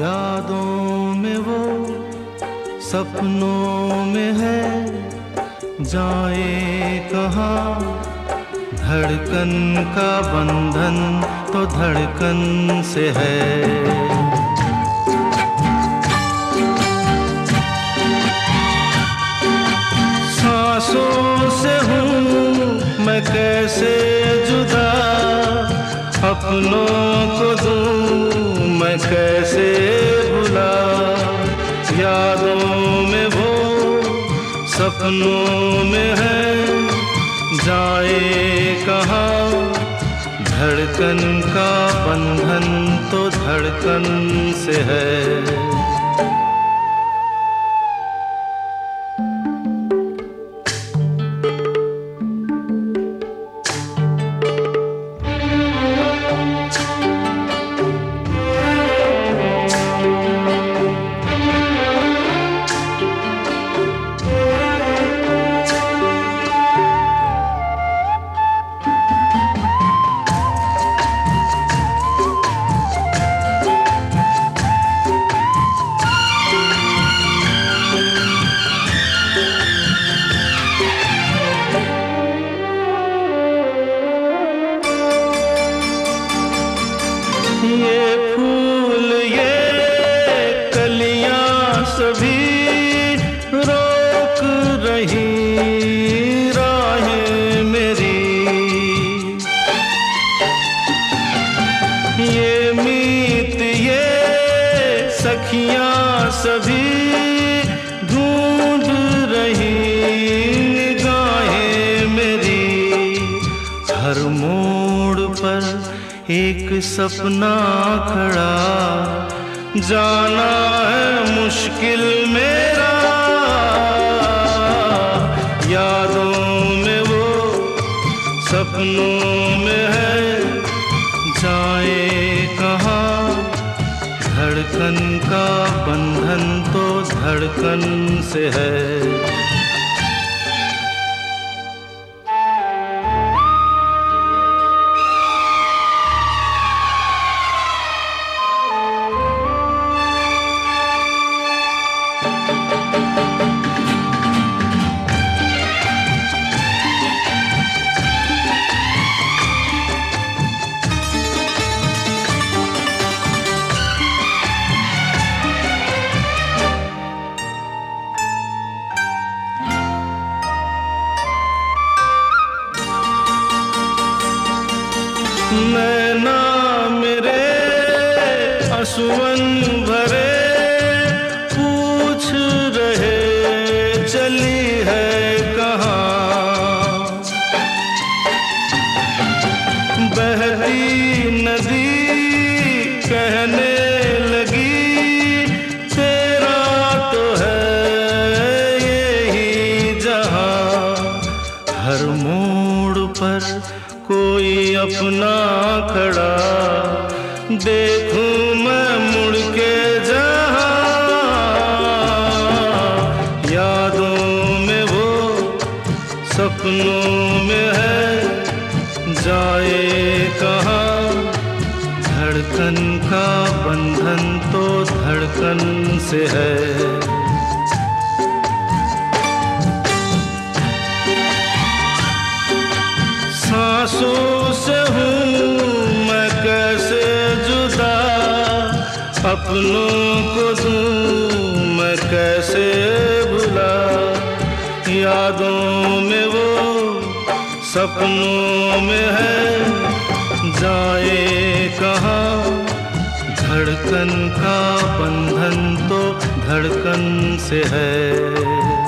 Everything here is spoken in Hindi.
यादों में वो सपनों में है। जाए कहाँ? धड़कन का बंधन तो धड़कन से है। सांसों से हूँ मैं कैसे जुदा? अपनों को दूँ मैं कैसे भुला? यादों में वो सपनों में है। जाए कहा? धड़कन का बंधन तो धड़कन से है। कलियाँ सभी रोक रही राहें मेरी। ये मीत, ये सखियाँ सभी ढूंढ रही निगाहें मेरी। हर मोड़ पर एक सपना खड़ा जाना है मुश्किल मेरा। यादों में वो सपनों में है। जाए कहाँ? धड़कन का बंधन तो धड़कन से है। नैना मेरे असुवन भरे, पूछ रहे, चली है कहाँ? बहती नदी कहने लगी, तेरा तो है यही जहाँ। हर मोड़ पर कोई अपना खड़ा। देखूँ मैं मुड़ के यादों में वो सपनों में है। जाए कहाँ? धड़कन का बंधन तो धड़कन से है। सांसों से हूँ मैं कैसे जुदा अपनों को दूँ मैं कैसे भुला। यादों में वो सपनों में है, जाए कहाँ? धड़कन का बंधन तो धड़कन से है।